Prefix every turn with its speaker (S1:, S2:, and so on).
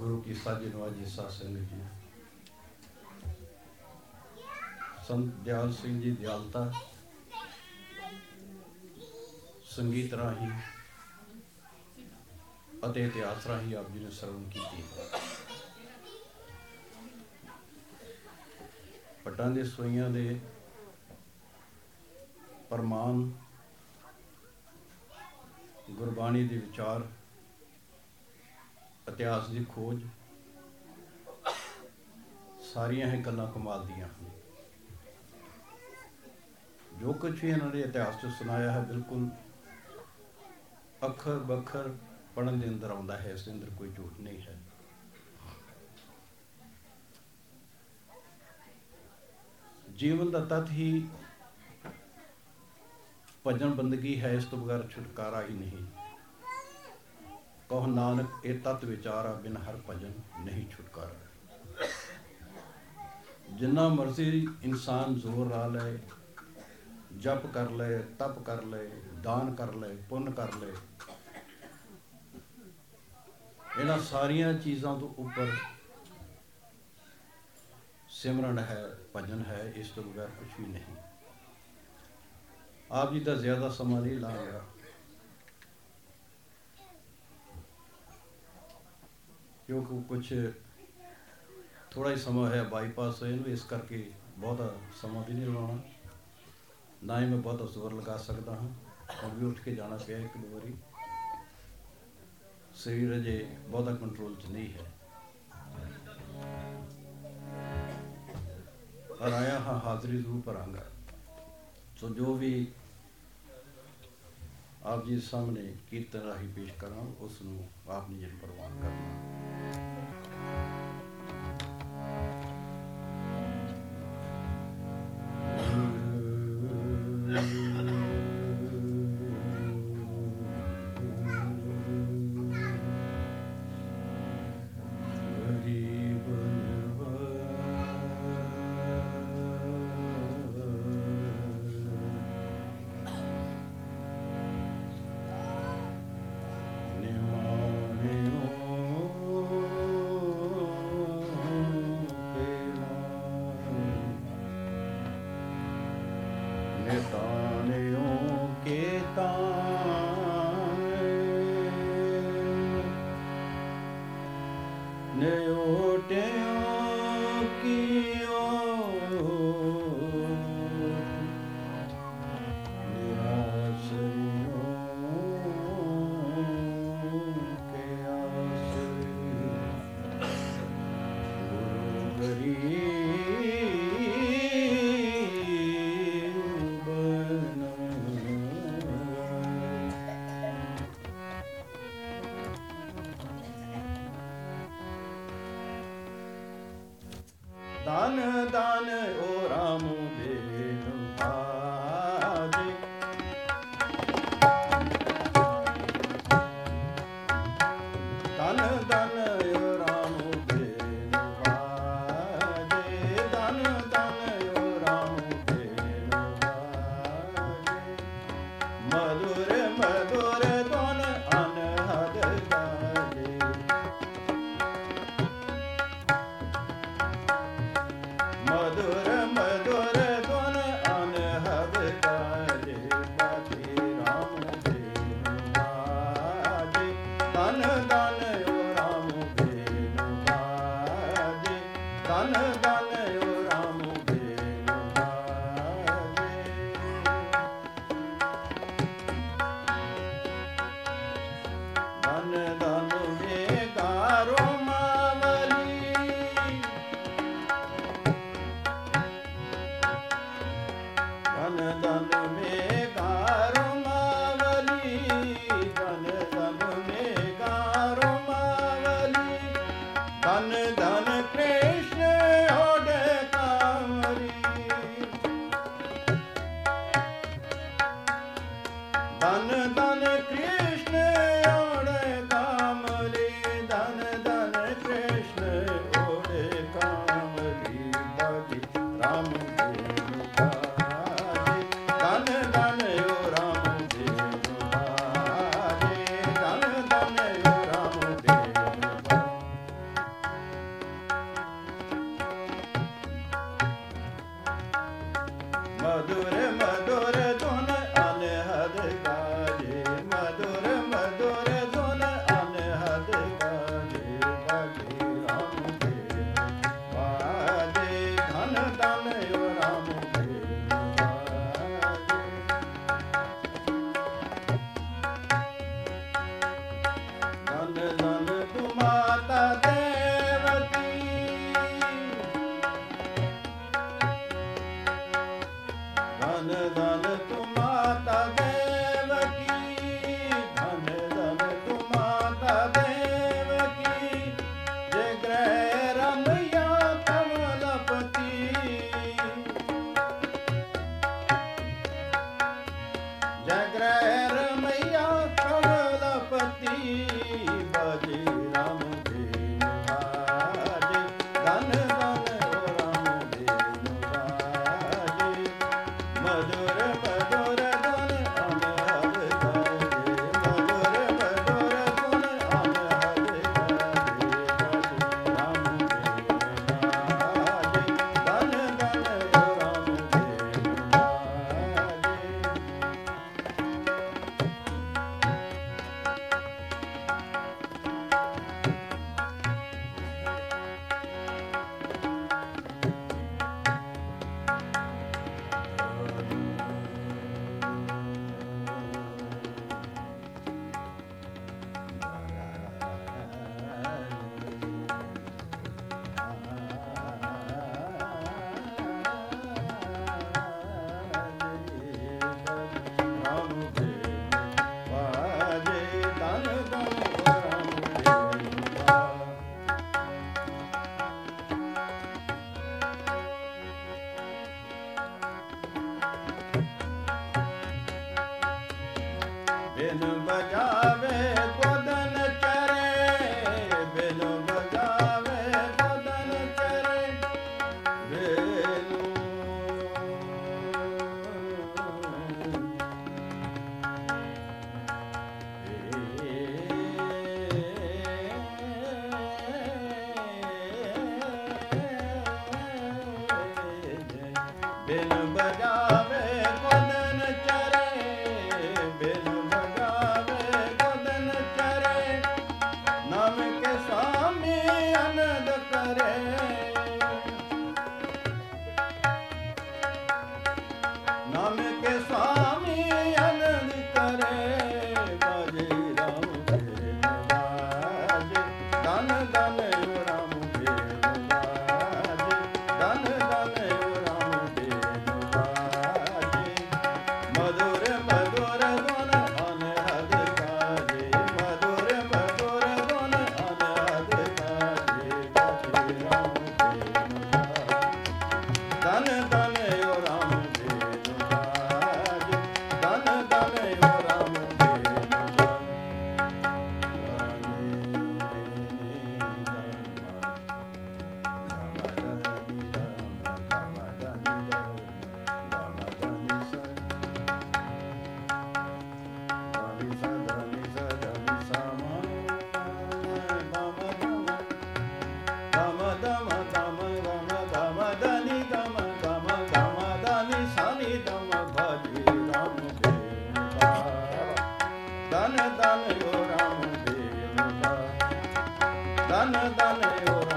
S1: ਗੁਰੂ ਕੀ ਸਾਜੀ ਨਵਾਜੀ ਸਾਧ ਸੰਗਤ ਜੀ ਸੰਤ ਦਿਆਲ ਸਿੰਘ ਜੀ ਦਿਆਲਤਾ, ਸੰਗੀਤ ਰਾਹੀਂ ਅਤੇ ਇਤਿਹਾਸ ਰਾਹੀਂ ਆਪ ਜੀ ਨੇ ਸਰਵਣ ਕੀਤੀ ਪਟਾਂ ਦੇ ਸੋਈਆਂ ਦੇ ਪਰਮਾਨ ਗੁਰਬਾਣੀ ਦੇ ਵਿਚਾਰ ਇਤਿਹਾਸ ਦੀ ਖੋਜ। ਸਾਰੀਆਂ ਇਹ ਗੱਲਾਂ ਕਮਾਲ ਦੀਆਂ ਹਨ। ਜੋ ਕੁਝ ਵੀ ਇਹਨਾਂ ਨੇ ਇਤਿਹਾਸ 'ਚ ਸੁਣਾਇਆ ਹੈ, ਬਿਲਕੁਲ ਅੱਖਰ ਬੱਖਰ ਪੜਨ ਦੇ ਅੰਦਰ ਆਉਂਦਾ ਹੈ, ਇਸ ਦੇ ਅੰਦਰ ਕੋਈ ਝੂਠ ਨਹੀਂ ਹੈ। ਜੀਵਨ ਦਾ ਤਤ ਹੀ ਭਜਨ ਬੰਦਗੀ ਹੈ, ਇਸ ਤੋਂ ਬਗੈਰ ਛੁਟਕਾਰਾ ਹੀ ਨਹੀਂ। ਕਹ ਨਾਨਕ, ਇਹ ਤਤ ਵਿਚਾਰਾ ਬਿਨ ਹਰ ਭਜਨ ਨਹੀਂ ਛੁਟਕਾਰਾ। ਜਿੰਨਾ ਮਰਜ਼ੀ ਇਨਸਾਨ ਜ਼ੋਰ ਲਾ ਲਏ ਜਪ ਕਰ ਲਏ ਤਪ ਕਰ ਲਏ ਦਾਨ ਕਰ ਲਏ ਪੁੰਨ ਕਰ ਲਏ ਇਹਨਾਂ ਸਾਰੀਆਂ ਚੀਜ਼ਾਂ ਤੋਂ ਉੱਪਰ ਸਿਮਰਨ ਹੈ, ਭਜਨ ਹੈ, ਇਸ ਤੋਂ ਬਗੈਰ ਕੁਝ ਵੀ ਨਹੀਂ। ਆਪ ਜੀ ਦਾ ਜ਼ਿਆਦਾ ਸਮਾਂ ਨਹੀਂ ਲਾਇਆ ਕਿਉਂਕਿ ਕੁਝ ਥੋੜਾ ਹੀ ਸਮਾਂ ਹੋਇਆ ਬਾਈਪਾਸ ਹੋਏ ਨੂੰ ਇਸ ਕਰਕੇ ਬਹੁਤਾ ਸਮਾਂ ਵੀ ਨਹੀਂ ਲਾਉਣਾ। ਨਾ ਹੀ ਮੈਂ ਬਹੁਤਾ ਜ਼ੋਰ ਲਗਾ ਸਕਦਾ ਹਾਂ, ਹੁਣ ਵੀ ਉੱਠ ਕੇ ਜਾਣਾ ਪਿਆ ਇੱਕ ਦੋ ਵਾਰੀ। ਸਰੀਰ ਅਜੇ ਬਹੁਤਾ ਕੰਟਰੋਲ 'ਚ ਨਹੀਂ ਹੈ। ਪਰ ਆਇਆ ਹਾਂ ਹਾਜ਼ਰੀ ਜ਼ਰੂਰ ਭਰਾਂਗਾ। ਸੋ ਜੋ ਵੀ ਆਪ ਜੀ ਸਾਹਮਣੇ ਕੀਰਤਨ ਰਾਹੀਂ ਪੇਸ਼ ਕਰਾਂ, ਉਸ ਨੂੰ ਆਪ ਨੇ ਜਨ ਪ੍ਰਵਾਨ ਕਰਨਾ। ਨਿਤਾਨਿਓ ਕੇ ਤਾਏ ਦਾਨ ਦਾਨ ਓ ਰਾਮ ਬੇਨ ਬਾਜੇ ਧਨ ਧਨ ਧਨ ਧਨ ਧਨ ਓ ਰਾਮ ਦੇਵਤਾ ਧਨ ਧਨ ਓ